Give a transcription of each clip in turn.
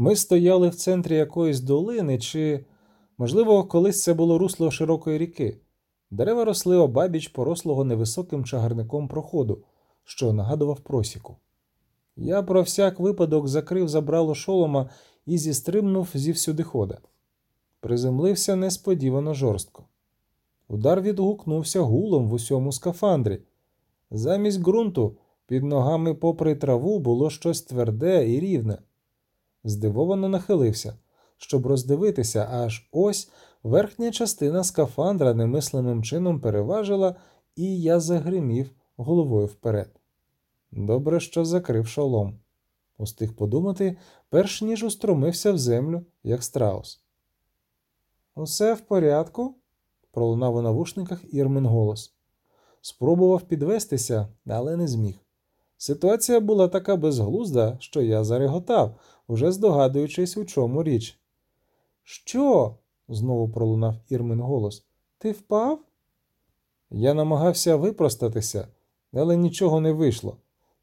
Ми стояли в центрі якоїсь долини, чи, можливо, колись це було русло широкої ріки. Дерева росли обабіч порослого невисоким чагарником проходу, що нагадував просіку. Я про всяк випадок закрив забрало шолома і зістрибнув зі всюдихода. Приземлився несподівано жорстко. Удар відгукнувся гулом в усьому скафандрі. Замість ґрунту під ногами попри траву було щось тверде і рівне. Здивовано нахилився, щоб роздивитися, аж ось верхня частина скафандра немислимим чином переважила, і я загримів головою вперед. Добре, що закрив шолом. Устиг подумати, перш ніж устромився в землю, як страус. Усе в порядку? пролунав у навушниках Ірмин голос. Спробував підвестися, але не зміг. Ситуація була така безглузда, що я зареготав, уже здогадуючись, у чому річ. Що? знову пролунав Ірмин голос. Ти впав? Я намагався випростатися, але нічого не вийшло.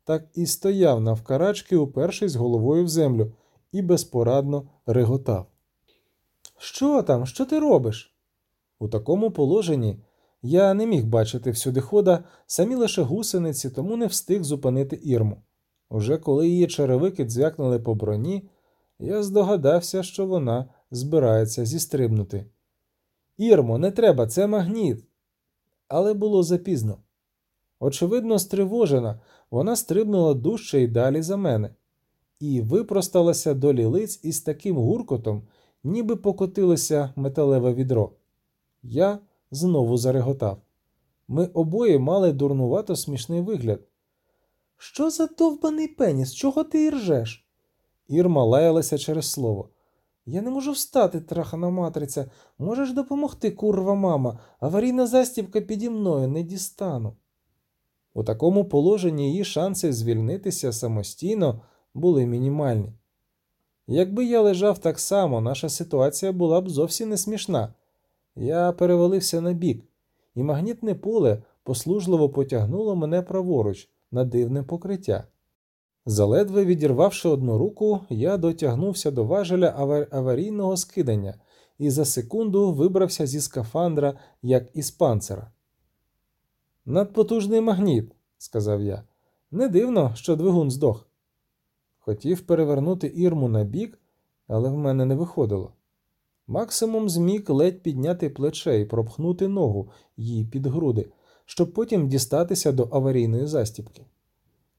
Так і стояв навкарачки, упершись головою в землю, і безпорадно реготав. Що там? Що ти робиш? У такому положенні я не міг бачити всюди хода самі лише гусениці, тому не встиг зупинити ірму. Уже коли її черевики дзвякнули по броні, я здогадався, що вона збирається зістрибнути. Ірмо, не треба, це магніт. Але було запізно. Очевидно, стривожена, вона стрибнула дужче й далі за мене, і випросталася до лілиць із таким гуркотом, ніби покотилося металеве відро. Я знову зареготав. Ми обоє мали дурнувато смішний вигляд. Що за довбаний пеніс? Чого ти іржеш? Ірма лаялася через слово. Я не можу встати, трахана матриця. Можеш допомогти, курва мама, аварійна застібка піді мною не дістану. У такому положенні її шанси звільнитися самостійно були мінімальні. Якби я лежав так само, наша ситуація була б зовсім не смішна. Я перевалився на бік, і магнітне поле послужливо потягнуло мене праворуч на дивне покриття. Заледве відірвавши одну руку, я дотягнувся до важеля аварійного скидання і за секунду вибрався зі скафандра, як із панцера. Надпотужний магніт, сказав я. Не дивно, що двигун здох. Хотів перевернути ірму на бік, але в мене не виходило. Максимум зміг ледь підняти плече і пропхнути ногу їй під груди, щоб потім дістатися до аварійної застіпки.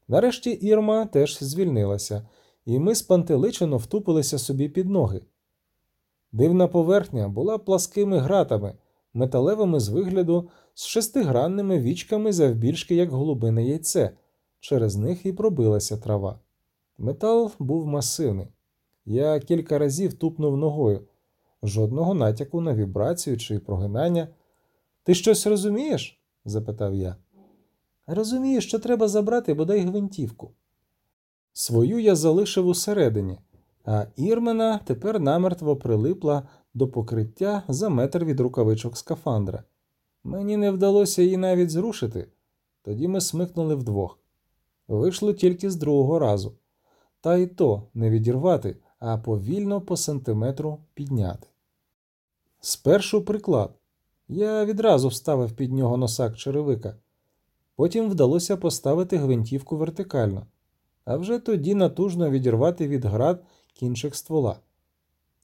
Нарешті Ірма теж звільнилася, і ми спантеличено втупилися собі під ноги. Дивна поверхня була пласкими гратами, металевими з вигляду, з шестигранними вічками завбільшки, як голубине яйце, через них і пробилася трава. Метал був масивний. Я кілька разів тупнув ногою, жодного натяку на вібрацію чи прогинання. Ти щось розумієш? запитав я. Розумію, що треба забрати бодай гвинтівку. Свою я залишив усередині, а Ірмена тепер намертво прилипла до покриття за метр від рукавичок скафандра. Мені не вдалося її навіть зрушити, тоді ми смикнули вдвох. Вийшло тільки з другого разу, та й то не відірвати, а повільно по сантиметру підняти. Спершу приклад. Я відразу вставив під нього носак черевика. Потім вдалося поставити гвинтівку вертикально, а вже тоді натужно відірвати від град кінчик ствола.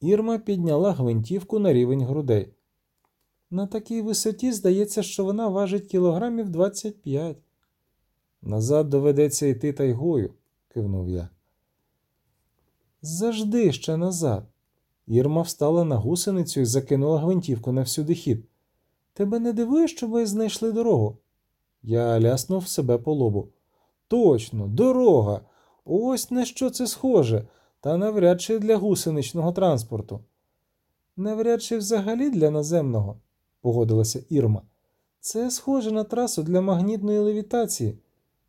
Ірма підняла гвинтівку на рівень грудей. На такій висоті здається, що вона важить кілограмів 25. Назад доведеться йти тайгою, кивнув я. Завжди ще назад. Ірма встала на гусеницю і закинула гвинтівку на всюди хід. Тебе не дивує, що ми знайшли дорогу? Я ляснув себе по лобу. Точно, дорога. Ось на що це схоже, та навряд чи для гусеничного транспорту. Навряд чи взагалі для наземного, погодилася Ірма. Це схоже на трасу для магнітної левітації.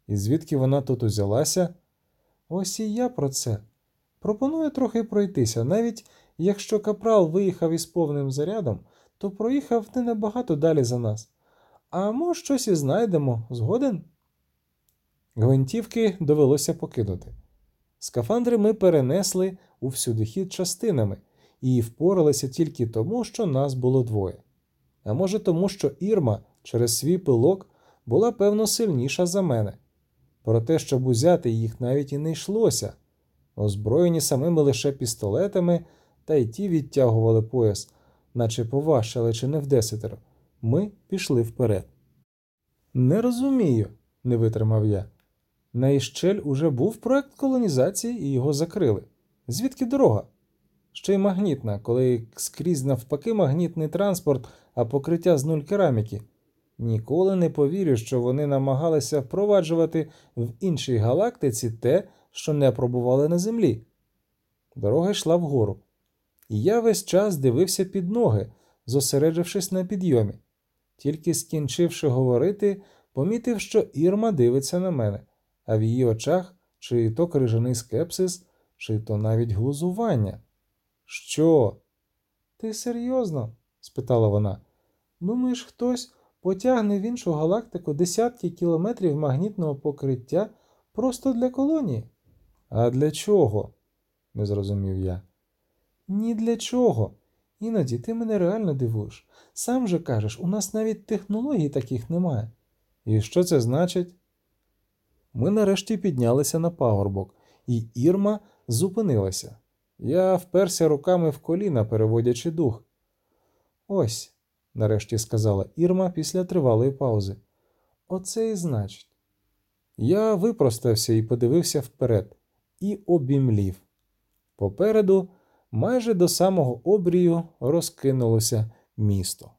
І звідки вона тут узялася? Ось і я про це. Пропоную трохи пройтися, навіть якщо капрал виїхав із повним зарядом, то проїхав не набагато далі за нас. А може, щось і знайдемо, згоден? Гвинтівки довелося покинути. Скафандри ми перенесли у всюдихід частинами і впоралися тільки тому, що нас було двоє. А може, тому, що Ірма через свій пилок була певно сильніша за мене. Про те, щоб узяти їх навіть і не йшлося. Озброєні самими лише пістолетами, та й ті відтягували пояс, наче поважчали чи не вдесятеро. Ми пішли вперед. Не розумію, не витримав я. На Іщель уже був проект колонізації і його закрили. Звідки дорога? Ще й магнітна, коли скрізь навпаки магнітний транспорт, а покриття з нуль кераміки. Ніколи не повірю, що вони намагалися впроваджувати в іншій галактиці те, що не пробували на землі. Дорога йшла вгору, і я весь час дивився під ноги, зосереджившись на підйомі. Тільки скінчивши говорити, помітив, що Ірма дивиться на мене, а в її очах чи то крижаний скепсис, чи то навіть глузування. Що? Ти серйозно? спитала вона. Думаєш, хтось потягне в іншу галактику десятки кілометрів магнітного покриття просто для колонії? А для чого? не зрозумів я. Ні для чого. Іноді ти мене реально дивуєш. Сам же кажеш, у нас навіть технологій таких немає. І що це значить? Ми нарешті піднялися на пагорбок, і Ірма зупинилася. Я вперся руками в коліна, переводячи дух. Ось, нарешті сказала Ірма після тривалої паузи. Оце і значить. Я випростався і подивився вперед, і обімлів. Попереду, майже до самого обрію, розкинулося місто.